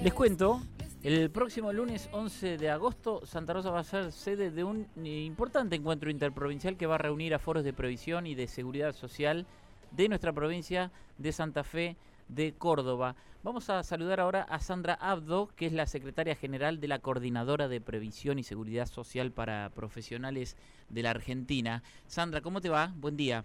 Les cuento, el próximo lunes 11 de agosto, Santa Rosa va a ser sede de un importante encuentro interprovincial que va a reunir a foros de previsión y de seguridad social de nuestra provincia de Santa Fe de Córdoba. Vamos a saludar ahora a Sandra Abdo, que es la secretaria general de la Coordinadora de Previsión y Seguridad Social para Profesionales de la Argentina. Sandra, ¿cómo te va? Buen día.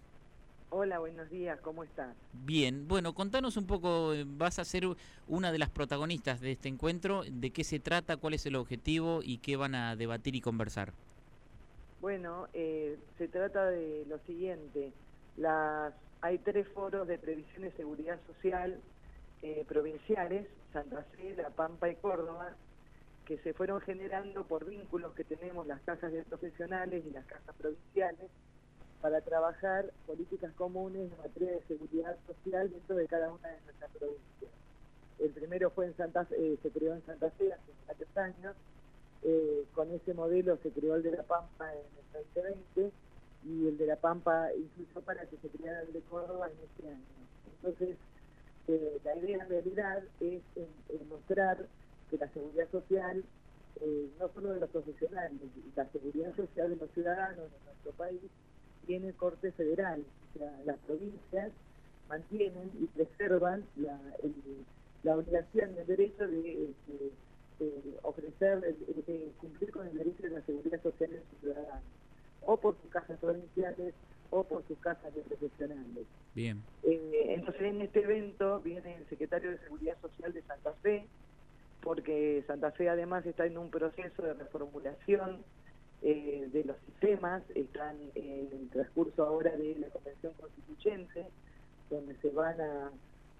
Hola, buenos días, ¿cómo estás? Bien, bueno, contanos un poco, eh, vas a ser una de las protagonistas de este encuentro, de qué se trata, cuál es el objetivo y qué van a debatir y conversar. Bueno, eh, se trata de lo siguiente, las hay tres foros de previsión y seguridad social eh, provinciales, Santa Fe, La Pampa y Córdoba, que se fueron generando por vínculos que tenemos las casas de profesionales y las casas provinciales, para trabajar políticas comunes en materia de seguridad social dentro de cada una de nuestras provincias. El primero fue en Santa eh, se creó en Santa Fe hace tres años, eh, con ese modelo se creó el de La Pampa en el 2020 y el de La Pampa incluso para que se creara el de Córdoba en este año. Entonces, eh, la idea en realidad es mostrar que la seguridad social, no solo de los profesionales, la seguridad social de los ciudadanos de nuestro país, tiene corte federal. O sea, las provincias mantienen y preservan la, la obligación el derecho de, ofrecer, de, cumplir con el derecho de la seguridad social de sus ciudadanos, o por sus casas provinciales o por sus casas de profesionales. Bien. Eh, entonces en este evento viene el secretario de Seguridad Social de Santa Fe, porque Santa Fe además está en un proceso de reformulación eh, de los sistemas, están en el transcurso ahora de la Convención Constituyente, donde se van a,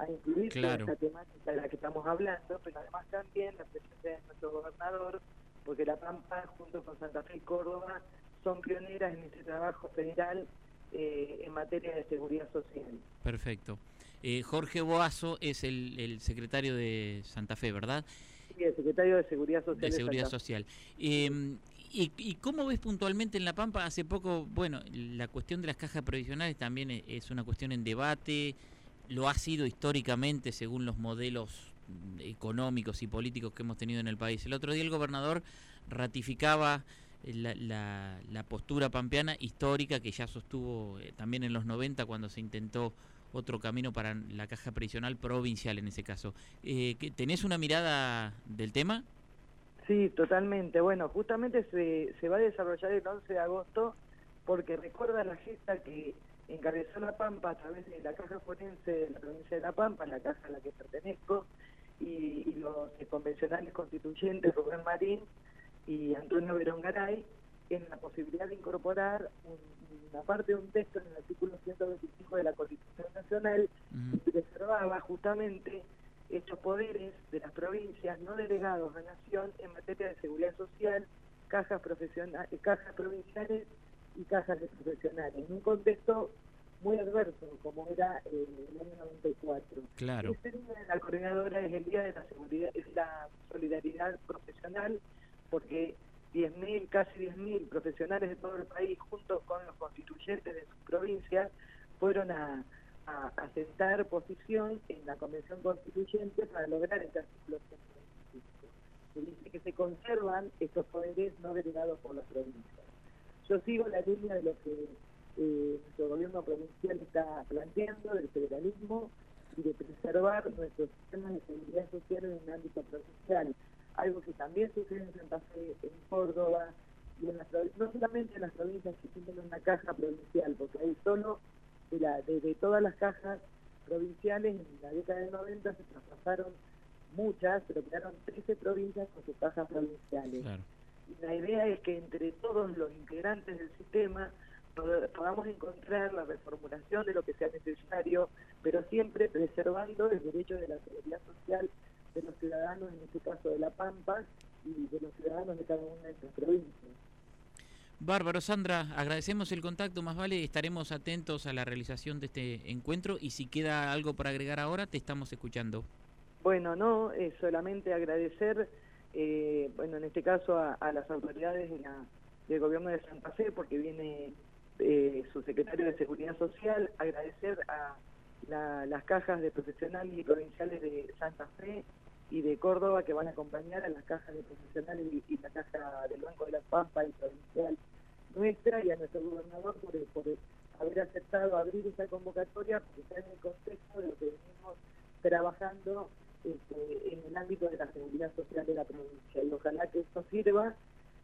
incluir esta temática de la que estamos hablando, pero además también la presencia de nuestro gobernador, porque La Pampa, junto con Santa Fe y Córdoba, son pioneras en este trabajo federal eh, en materia de seguridad social. Perfecto. Eh, Jorge Boazo es el, secretario de Santa Fe, ¿verdad? Sí, el secretario de Seguridad Social. De Seguridad Social. Eh, ¿Y, cómo ves puntualmente en La Pampa? Hace poco, bueno, la cuestión de las cajas provisionales también e, es una cuestión en debate, lo ha sido históricamente según los modelos económicos y políticos que hemos tenido en el país. El otro día el gobernador ratificaba la, la, postura pampeana histórica que ya sostuvo eh, también en los 90 cuando se intentó otro camino para la caja previsional provincial en ese caso. Eh, ¿Tenés una mirada del tema? Sí, totalmente. Bueno, justamente se, se va a desarrollar el 11 de agosto porque recuerda la gesta que encabezó La Pampa a través de la Caja Forense de la provincia de La Pampa, la caja a la que pertenezco, y, los convencionales constituyentes Rubén Marín y Antonio Verón Garay, en la posibilidad de incorporar una parte de un texto en el artículo 125 de la Constitución Nacional que preservaba justamente estos poderes de las provincias no delegados a Nación en materia de seguridad social, cajas, profesionales, cajas provinciales y cajas de profesionales, en un contexto muy adverso como era eh, el año 94. Claro. Este día de la coordinadora es el Día de la, seguridad, es la Solidaridad Profesional porque 10.000, casi 10.000 profesionales de todo el país, junto con los constituyentes de sus provincias, fueron a a, aceptar posición en la Convención Constituyente para lograr este artículo 125. Se dice que se conservan estos poderes no delegados por las provincias. Yo sigo la línea de lo que eh, nuestro gobierno provincial está planteando, del federalismo y de preservar nuestros sistemas de seguridad social en un ámbito provincial. Algo que también sucede en Santa Fe, en Córdoba, y en las, no solamente en las provincias que tienen una caja provincial, porque hay solo de, todas las cajas provinciales en la década del 90 se traspasaron muchas, pero quedaron 13 provincias con sus cajas provinciales. Y la idea es que entre todos los integrantes del sistema podamos encontrar la reformulación de lo que sea necesario, pero siempre preservando el derecho de la seguridad social de los ciudadanos, en este caso de La Pampa, y de los ciudadanos de cada una de sus provincias. Bárbaro, Sandra, agradecemos el contacto, más vale, estaremos atentos a la realización de este encuentro y si queda algo para agregar ahora, te estamos escuchando. Bueno, no, solamente agradecer, eh, bueno, en este caso a, las autoridades del gobierno de Santa Fe, porque viene eh, su secretario de Seguridad Social, agradecer a las cajas de profesionales y provinciales de Santa Fe y de Córdoba que van a acompañar a las cajas de profesionales y, la caja del Banco de la Pampa y provincial nuestra y a nuestro gobernador por, haber aceptado abrir esa convocatoria porque está en el contexto de lo que venimos trabajando este, en el ámbito de la seguridad social de la provincia y ojalá que esto sirva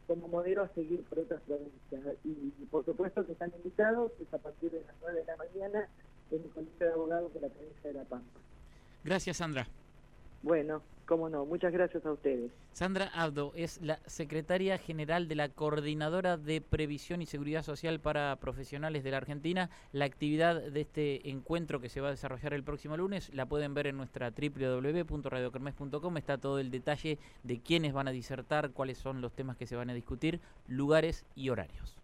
como modelo a seguir por otras provincias. Y, por supuesto que están invitados, es a partir de las 9 de la mañana en el Colegio de Abogados de la provincia de La Pampa. Gracias, Sandra. Bueno, cómo no, muchas gracias a ustedes. Sandra Abdo es la secretaria general de la Coordinadora de Previsión y Seguridad Social para Profesionales de la Argentina. La actividad de este encuentro que se va a desarrollar el próximo lunes la pueden ver en nuestra www.radiokermes.com. Está todo el detalle de quiénes van a disertar, cuáles son los temas que se van a discutir, lugares y horarios.